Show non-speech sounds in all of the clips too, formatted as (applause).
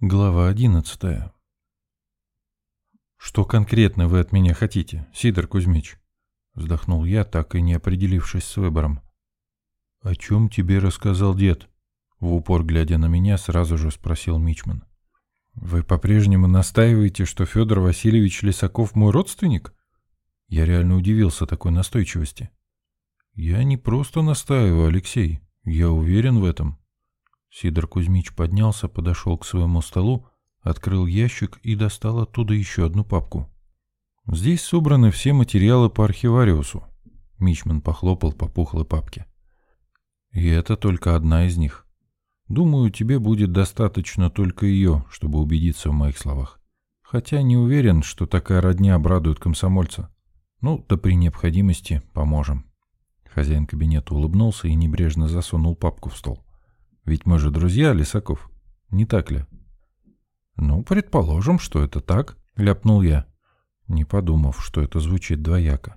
Глава одиннадцатая. «Что конкретно вы от меня хотите, Сидор Кузьмич?» Вздохнул я, так и не определившись с выбором. «О чем тебе рассказал дед?» В упор глядя на меня, сразу же спросил Мичман. «Вы по-прежнему настаиваете, что Федор Васильевич Лисаков мой родственник?» Я реально удивился такой настойчивости. «Я не просто настаиваю, Алексей. Я уверен в этом», Сидор Кузьмич поднялся, подошел к своему столу, открыл ящик и достал оттуда еще одну папку. «Здесь собраны все материалы по архивариусу», — Мичман похлопал по пухлой папке. «И это только одна из них. Думаю, тебе будет достаточно только ее, чтобы убедиться в моих словах. Хотя не уверен, что такая родня обрадует комсомольца. Ну, да при необходимости поможем». Хозяин кабинета улыбнулся и небрежно засунул папку в стол. Ведь мы же друзья, Лисаков. Не так ли? Ну, предположим, что это так, ляпнул я, не подумав, что это звучит двояко.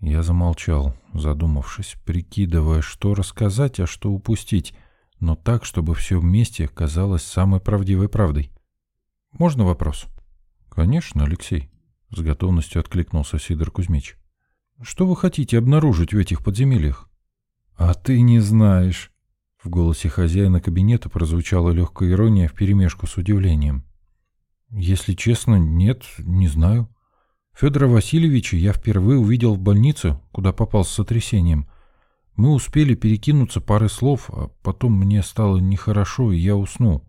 Я замолчал, задумавшись, прикидывая, что рассказать, а что упустить, но так, чтобы все вместе казалось самой правдивой правдой. «Можно вопрос?» «Конечно, Алексей», — с готовностью откликнулся Сидор Кузьмич. «Что вы хотите обнаружить в этих подземельях?» «А ты не знаешь», в голосе хозяина кабинета прозвучала легкая ирония вперемешку с удивлением. «Если честно, нет, не знаю. Федора Васильевича я впервые увидел в больнице, куда попал с сотрясением. Мы успели перекинуться парой слов, а потом мне стало нехорошо, и я уснул.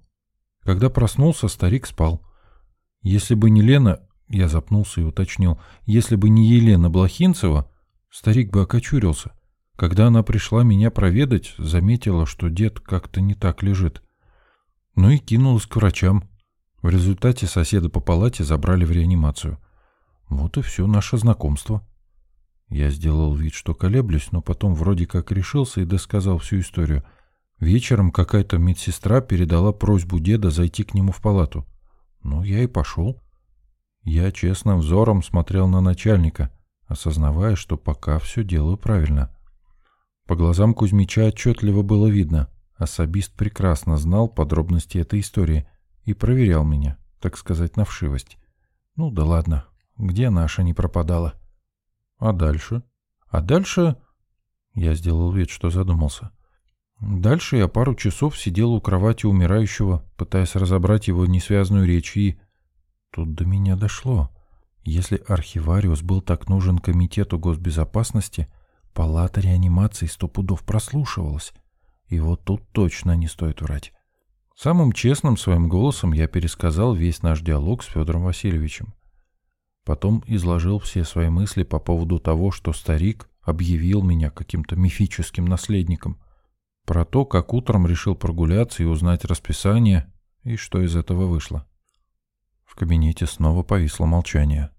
Когда проснулся, старик спал. Если бы не Лена, я запнулся и уточнил, если бы не Елена Блохинцева, старик бы окочурился. Когда она пришла меня проведать, заметила, что дед как-то не так лежит. Ну и кинулась к врачам. В результате соседа по палате забрали в реанимацию. Вот и все наше знакомство. Я сделал вид, что колеблюсь, но потом вроде как решился и досказал всю историю. Вечером какая-то медсестра передала просьбу деда зайти к нему в палату. Ну, я и пошел. Я честным взором смотрел на начальника, осознавая, что пока все делаю правильно. По глазам Кузьмича отчетливо было видно. Особист прекрасно знал подробности этой истории и проверял меня, так сказать, на вшивость. Ну да ладно, где наша не пропадала? А дальше? А дальше... Я сделал вид, что задумался. Дальше я пару часов сидел у кровати умирающего, пытаясь разобрать его несвязную речь, и... Тут до меня дошло. Если архивариус был так нужен Комитету госбезопасности, Палата реанимации сто пудов прослушивалась. И вот тут точно не стоит врать. Самым честным своим голосом я пересказал весь наш диалог с Федором Васильевичем. Потом изложил все свои мысли по поводу того, что старик объявил меня каким-то мифическим наследником. Про то, как утром решил прогуляться и узнать расписание, и что из этого вышло. В кабинете снова повисло молчание.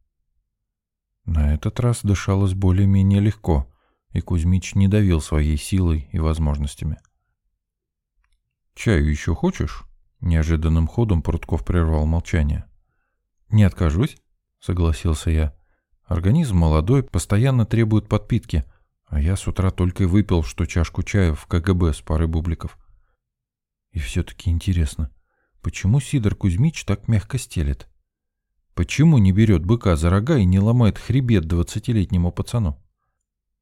На этот раз дышалось более-менее легко — и Кузьмич не давил своей силой и возможностями. «Чаю еще хочешь?» Неожиданным ходом Прутков прервал молчание. «Не откажусь», — согласился я. «Организм молодой, постоянно требует подпитки, а я с утра только и выпил, что чашку чая в КГБ с парой бубликов». И все-таки интересно, почему Сидор Кузьмич так мягко стелет? Почему не берет быка за рога и не ломает хребет двадцатилетнему пацану?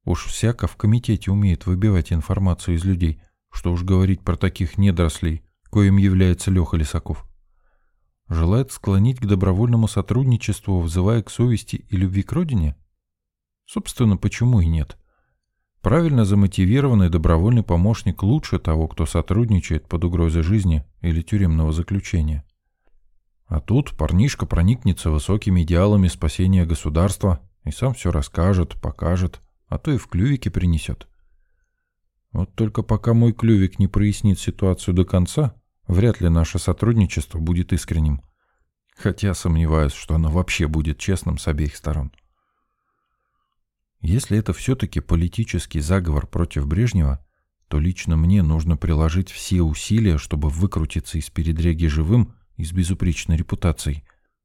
Уж всяко в комитете умеет выбивать информацию из людей, что уж говорить про таких недорослей, коим является Леха Лисаков. Желает склонить к добровольному сотрудничеству, взывая к совести и любви к родине? Собственно, почему и нет? Правильно замотивированный добровольный помощник лучше того, кто сотрудничает под угрозой жизни или тюремного заключения. А тут парнишка проникнется высокими идеалами спасения государства и сам все расскажет, покажет, а то и в клювике принесет. Вот только пока мой клювик не прояснит ситуацию до конца, вряд ли наше сотрудничество будет искренним. Хотя сомневаюсь, что оно вообще будет честным с обеих сторон. Если это все-таки политический заговор против Брежнева, то лично мне нужно приложить все усилия, чтобы выкрутиться из передряги живым и с безупречной репутацией.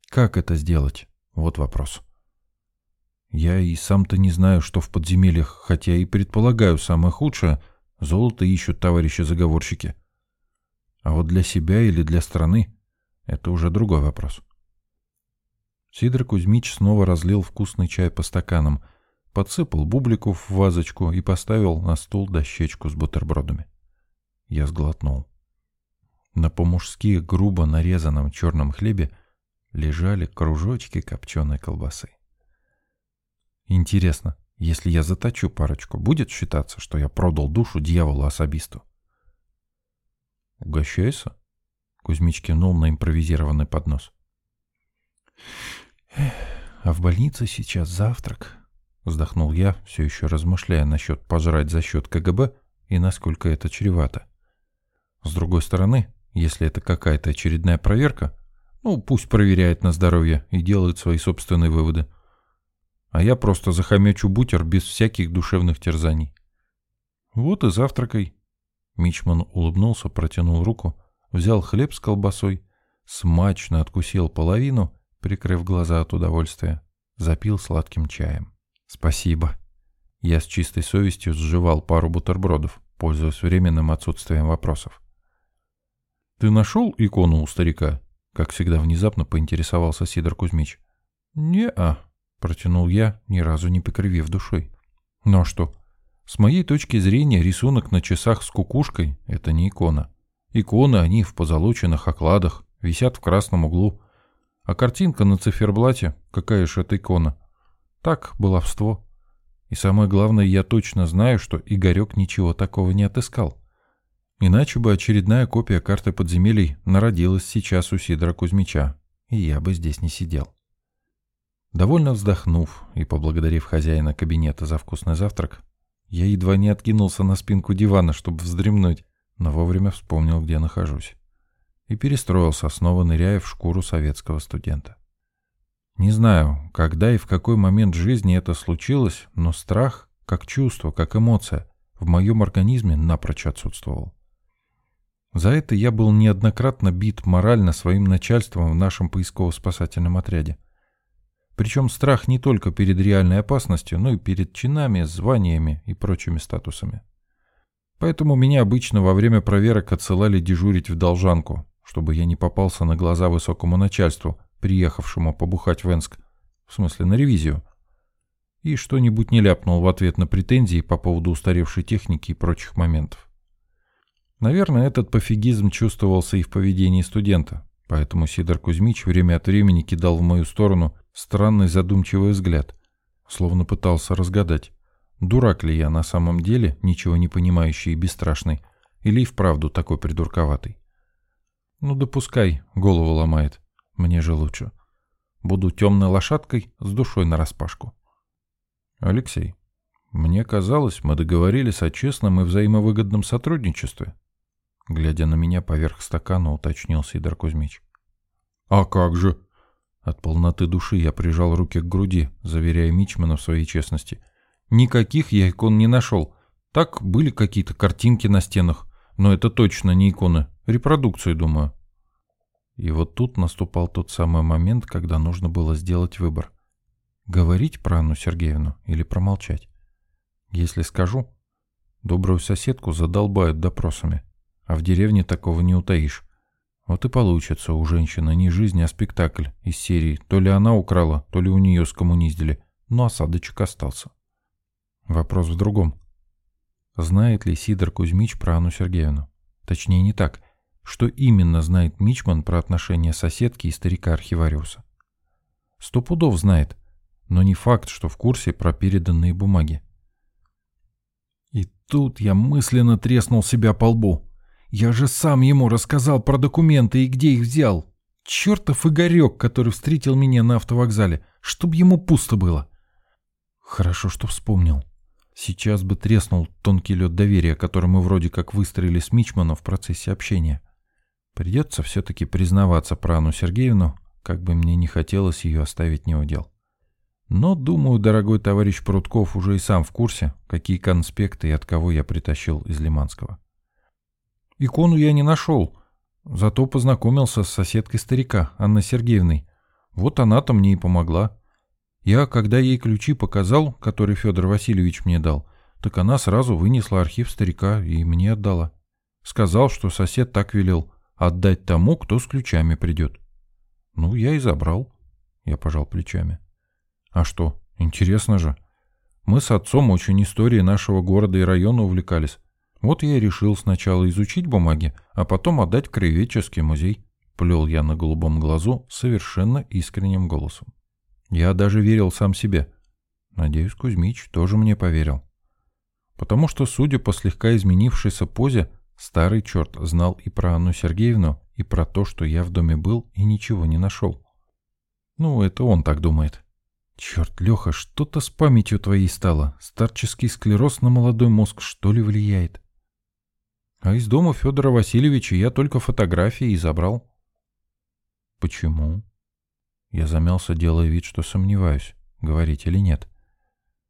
Как это сделать? Вот вопрос. Я и сам-то не знаю, что в подземельях, хотя и предполагаю самое худшее, золото ищут товарищи-заговорщики. А вот для себя или для страны это уже другой вопрос. Сидор Кузьмич снова разлил вкусный чай по стаканам, подсыпал бублику в вазочку и поставил на стол дощечку с бутербродами. Я сглотнул. На по-мужски грубо нарезанном черном хлебе лежали кружочки копченой колбасы. Интересно, если я заточу парочку, будет считаться, что я продал душу дьяволу-особисту? «Угощайся?» — Кузьмич кивнул на импровизированный поднос. «А в больнице сейчас завтрак», — вздохнул я, все еще размышляя насчет пожрать за счет КГБ и насколько это чревато. С другой стороны, если это какая-то очередная проверка, ну, пусть проверяет на здоровье и делает свои собственные выводы. А я просто захомячу бутер без всяких душевных терзаний. Вот и завтракай. Мичман улыбнулся, протянул руку, взял хлеб с колбасой, смачно откусил половину, прикрыв глаза от удовольствия, запил сладким чаем. «Спасибо». Я с чистой совестью сживал пару бутербродов, пользуясь временным отсутствием вопросов. «Ты нашел икону у старика?» Как всегда внезапно поинтересовался Сидор Кузьмич. «Не-а», — протянул я, ни разу не покривив душой. «Ну а что? С моей точки зрения рисунок на часах с кукушкой — это не икона. Иконы они в позолоченных окладах, висят в красном углу. А картинка на циферблате — какая же это икона? Так, баловство. И самое главное, я точно знаю, что Игорек ничего такого не отыскал. Иначе бы очередная копия карты подземелий народилась сейчас у Сидора Кузьмича, и я бы здесь не сидел. Довольно вздохнув и поблагодарив хозяина кабинета за вкусный завтрак, я едва не откинулся на спинку дивана, чтобы вздремнуть, но вовремя вспомнил, где нахожусь. И перестроился, снова ныряя в шкуру советского студента. Не знаю, когда и в какой момент жизни это случилось, но страх, как чувство, как эмоция, в моем организме напрочь отсутствовал. За это я был неоднократно бит морально своим начальством в нашем поисково-спасательном отряде. Причем страх не только перед реальной опасностью, но и перед чинами, званиями и прочими статусами. Поэтому меня обычно во время проверок отсылали дежурить в должанку, чтобы я не попался на глаза высокому начальству, приехавшему побухать в Энск, в смысле на ревизию, и что-нибудь не ляпнул в ответ на претензии по поводу устаревшей техники и прочих моментов. Наверное, этот пофигизм чувствовался и в поведении студента, поэтому Сидор Кузьмич время от времени кидал в мою сторону странный задумчивый взгляд, словно пытался разгадать, дурак ли я на самом деле, ничего не понимающий и бесстрашный, или и вправду такой придурковатый. Ну допускай, голову ломает, мне же лучше. Буду темной лошадкой с душой нараспашку. Алексей, мне казалось, мы договорились о честном и взаимовыгодном сотрудничестве. Глядя на меня поверх стакана, уточнил Сидор Кузьмич. «А как же?» От полноты души я прижал руки к груди, заверяя Мичмана в своей честности. «Никаких я икон не нашел. Так, были какие-то картинки на стенах, но это точно не иконы. Репродукции, думаю». И вот тут наступал тот самый момент, когда нужно было сделать выбор. Говорить про Анну Сергеевну или промолчать? Если скажу, добрую соседку задолбают допросами а в деревне такого не утаишь. Вот и получится у женщины не жизнь, а спектакль из серии. То ли она украла, то ли у нее скоммуниздили, но осадочек остался. Вопрос в другом. Знает ли Сидор Кузьмич про Анну Сергеевну? Точнее, не так. Что именно знает Мичман про отношения соседки и старика-архивариуса? Сто пудов знает, но не факт, что в курсе про переданные бумаги. И тут я мысленно треснул себя по лбу. Я же сам ему рассказал про документы и где их взял. Чертов Игорек, который встретил меня на автовокзале, чтоб ему пусто было. Хорошо, что вспомнил. Сейчас бы треснул тонкий лед доверия, который мы вроде как выстроили с Мичманом в процессе общения. Придется все-таки признаваться про Анну Сергеевну, как бы мне не хотелось ее оставить неудел. Но, думаю, дорогой товарищ Прутков уже и сам в курсе, какие конспекты и от кого я притащил из Лиманского. Икону я не нашел, зато познакомился с соседкой старика, Анной Сергеевной. Вот она-то мне и помогла. Я, когда ей ключи показал, которые Федор Васильевич мне дал, так она сразу вынесла архив старика и мне отдала. Сказал, что сосед так велел, отдать тому, кто с ключами придет. Ну, я и забрал. Я пожал плечами. А что, интересно же. Мы с отцом очень историей нашего города и района увлекались. Вот я и решил сначала изучить бумаги, а потом отдать в краеведческий музей. Плел я на голубом глазу совершенно искренним голосом. Я даже верил сам себе. Надеюсь, Кузьмич тоже мне поверил. Потому что, судя по слегка изменившейся позе, старый черт знал и про Анну Сергеевну, и про то, что я в доме был и ничего не нашел. Ну, это он так думает. Черт, Леха, что-то с памятью твоей стало. Старческий склероз на молодой мозг что ли влияет? А из дома Федора Васильевича я только фотографии и забрал. Почему? Я замялся, делая вид, что сомневаюсь, говорить или нет.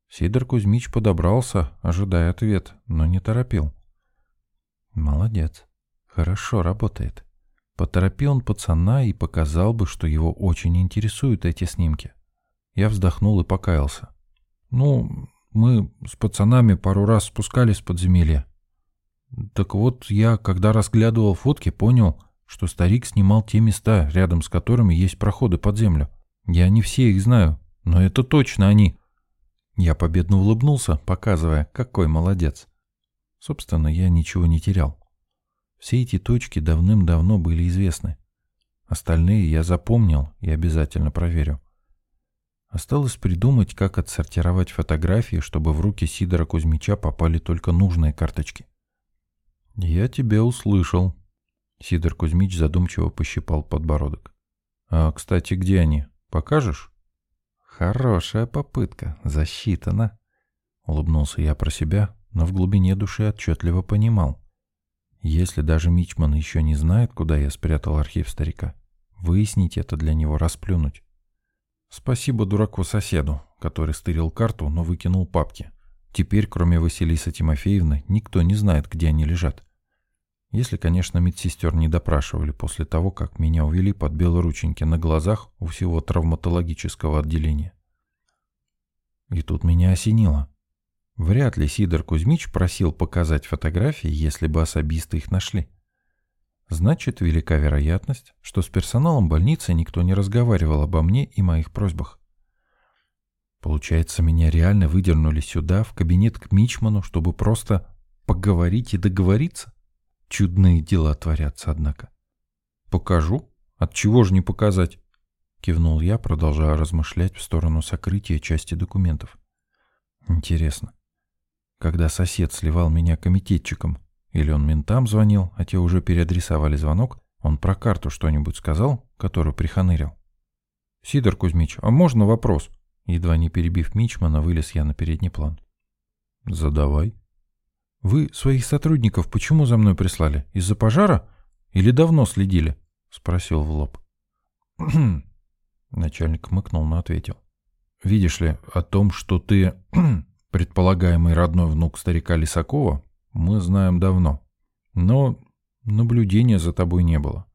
Сидор Кузьмич подобрался, ожидая ответ, но не торопил. Молодец. Хорошо работает. Поторопи он пацана и показал бы, что его очень интересуют эти снимки. Я вздохнул и покаялся. Ну, мы с пацанами пару раз спускались в подземелье. Так вот, я, когда разглядывал фотки, понял, что старик снимал те места, рядом с которыми есть проходы под землю. Я не все их знаю, но это точно они. Я победно улыбнулся, показывая, какой молодец. Собственно, я ничего не терял. Все эти точки давным-давно были известны. Остальные я запомнил и обязательно проверю. Осталось придумать, как отсортировать фотографии, чтобы в руки Сидора Кузьмича попали только нужные карточки. «Я тебя услышал», — Сидор Кузьмич задумчиво пощипал подбородок. «А, кстати, где они? Покажешь?» «Хорошая попытка, засчитана», — улыбнулся я про себя, но в глубине души отчетливо понимал. Если даже Мичман еще не знает, куда я спрятал архив старика, выяснить это для него расплюнуть. Спасибо дураку-соседу, который стырил карту, но выкинул папки. Теперь, кроме Василисы Тимофеевны, никто не знает, где они лежат. Если, конечно, медсестер не допрашивали после того, как меня увели под белорученьки на глазах у всего травматологического отделения. И тут меня осенило. Вряд ли Сидор Кузьмич просил показать фотографии, если бы особисты их нашли. Значит, велика вероятность, что с персоналом больницы никто не разговаривал обо мне и моих просьбах. Получается, меня реально выдернули сюда, в кабинет к Мичману, чтобы просто поговорить и договориться? Чудные дела творятся, однако. «Покажу? От чего же не показать?» Кивнул я, продолжая размышлять в сторону сокрытия части документов. «Интересно, когда сосед сливал меня комитетчиком, или он ментам звонил, а те уже переадресовали звонок, он про карту что-нибудь сказал, которую приханырил?» «Сидор Кузьмич, а можно вопрос?» Едва не перебив Мичмана, вылез я на передний план. «Задавай». «Вы своих сотрудников почему за мной прислали? Из-за пожара? Или давно следили?» — спросил в лоб. (clears throat) Начальник мыкнул, но ответил. «Видишь ли, о том, что ты (clears throat) предполагаемый родной внук старика Лисакова, мы знаем давно. Но наблюдения за тобой не было.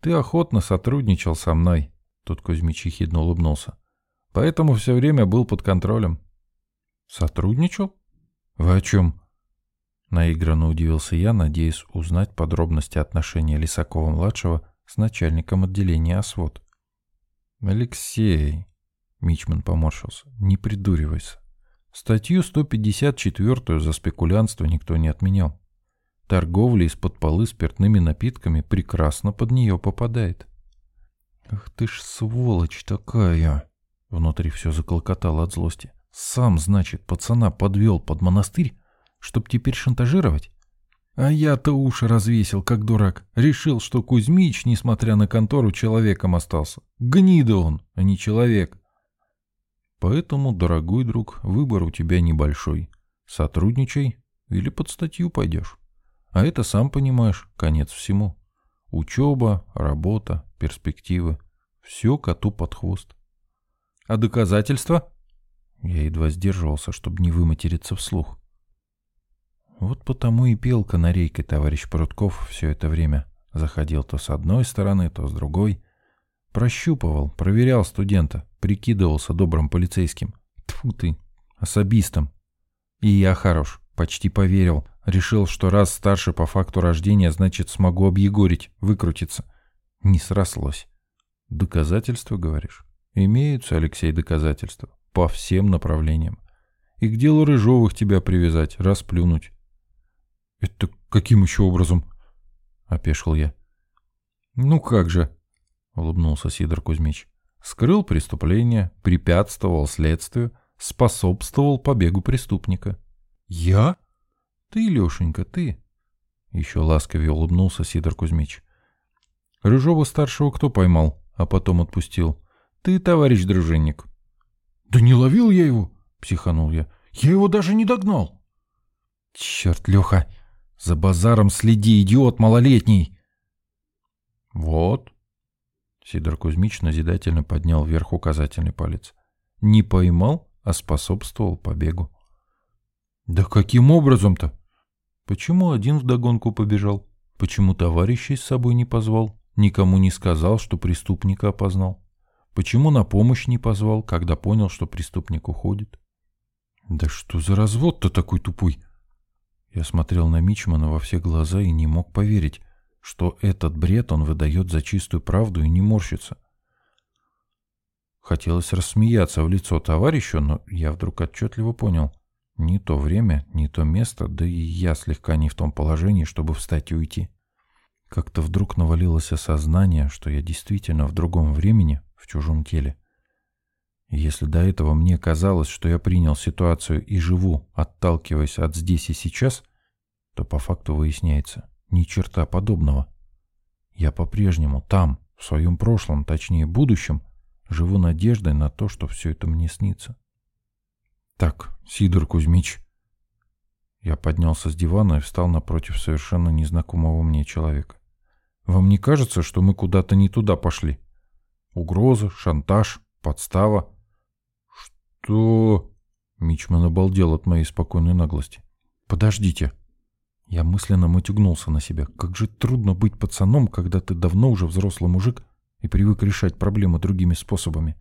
Ты охотно сотрудничал со мной», — тут Кузьмич ехидно улыбнулся. «Поэтому все время был под контролем». «Сотрудничал? Вы о чем?» Наигранно удивился я, надеясь узнать подробности отношения Лисакова-младшего с начальником отделения ОСВОД. «Алексей», — Мичман поморщился, — «не придуривайся. Статью 154 за спекулянство никто не отменял. Торговля из-под полы спиртными напитками прекрасно под нее попадает». «Ах ты ж сволочь такая!» Внутри все заколкотало от злости. «Сам, значит, пацана подвел под монастырь, Чтоб теперь шантажировать? А я-то уши развесил, как дурак. Решил, что Кузьмич, несмотря на контору, человеком остался. Гнида он, а не человек. Поэтому, дорогой друг, выбор у тебя небольшой. Сотрудничай или под статью пойдешь. А это, сам понимаешь, конец всему. Учеба, работа, перспективы. Все коту под хвост. А доказательства? Я едва сдерживался, чтобы не выматериться вслух. Вот потому и пел канарейкой товарищ Прутков все это время. Заходил то с одной стороны, то с другой. Прощупывал, проверял студента, прикидывался добрым полицейским. Тьфу ты, особистом. И я хорош, почти поверил, Решил, что раз старше по факту рождения, значит, смогу объегорить, выкрутиться. Не срослось. Доказательства, говоришь? Имеются, Алексей, доказательства. По всем направлениям. И к делу Рыжовых тебя привязать, расплюнуть. Это каким еще образом? Опешил я. Ну как же, улыбнулся Сидор Кузьмич. Скрыл преступление, препятствовал следствию, способствовал побегу преступника. Я? Ты, Лешенька, ты. Еще ласковее улыбнулся Сидор Кузьмич. Рыжова-старшего кто поймал, а потом отпустил? Ты, товарищ дружинник. Да не ловил я его, психанул я. Я его даже не догнал. Черт, Леха, за базаром следи, идиот малолетний. Вот. Сидор Кузьмич назидательно поднял вверх указательный палец. Не поймал, а способствовал побегу. Да каким образом-то? Почему один вдогонку побежал? Почему товарищей с собой не позвал? Никому не сказал, что преступника опознал? Почему на помощь не позвал, когда понял, что преступник уходит? Да что за развод-то такой тупой? Я смотрел на Мичмана во все глаза и не мог поверить, что этот бред он выдает за чистую правду и не морщится. Хотелось рассмеяться в лицо товарищу, но я вдруг отчетливо понял. Не то время, не то место, да и я слегка не в том положении, чтобы встать и уйти. Как-то вдруг навалилось осознание, что я действительно в другом времени, в чужом теле. Если до этого мне казалось, что я принял ситуацию и живу, отталкиваясь от здесь и сейчас, то по факту выясняется ни черта подобного. Я по-прежнему там, в своем прошлом, точнее будущем, живу надеждой на то, что все это мне снится. Так, Сидор Кузьмич. Я поднялся с дивана и встал напротив совершенно незнакомого мне человека. Вам не кажется, что мы куда-то не туда пошли? Угроза, шантаж, подстава. Что? Мичман обалдел от моей спокойной наглости. Подождите. Я мысленно мотягнулся на себя. Как же трудно быть пацаном, когда ты давно уже взрослый мужик и привык решать проблемы другими способами.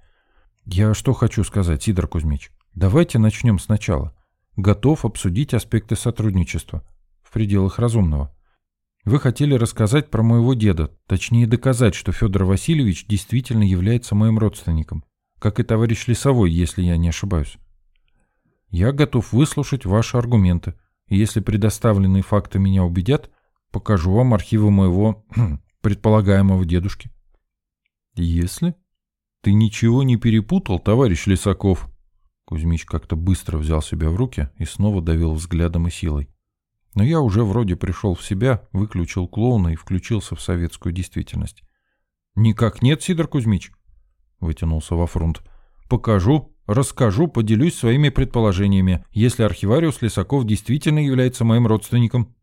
Я что хочу сказать, Сидор Кузьмич. Давайте начнем сначала. Готов обсудить аспекты сотрудничества. В пределах разумного. Вы хотели рассказать про моего деда, точнее доказать, что Федор Васильевич действительно является моим родственником, как и товарищ Лесовой, если я не ошибаюсь. Я готов выслушать ваши аргументы, и если предоставленные факты меня убедят, покажу вам архивы моего (clears throat) предполагаемого дедушки. Если? Ты ничего не перепутал, товарищ Лисаков? Кузьмич как-то быстро взял себя в руки и снова давил взглядом и силой. Но я уже вроде пришел в себя, выключил клоуна и включился в советскую действительность. «Никак нет, Сидор Кузьмич», — вытянулся во фронт. «Покажу, расскажу, поделюсь своими предположениями, если архивариус Лисаков действительно является моим родственником».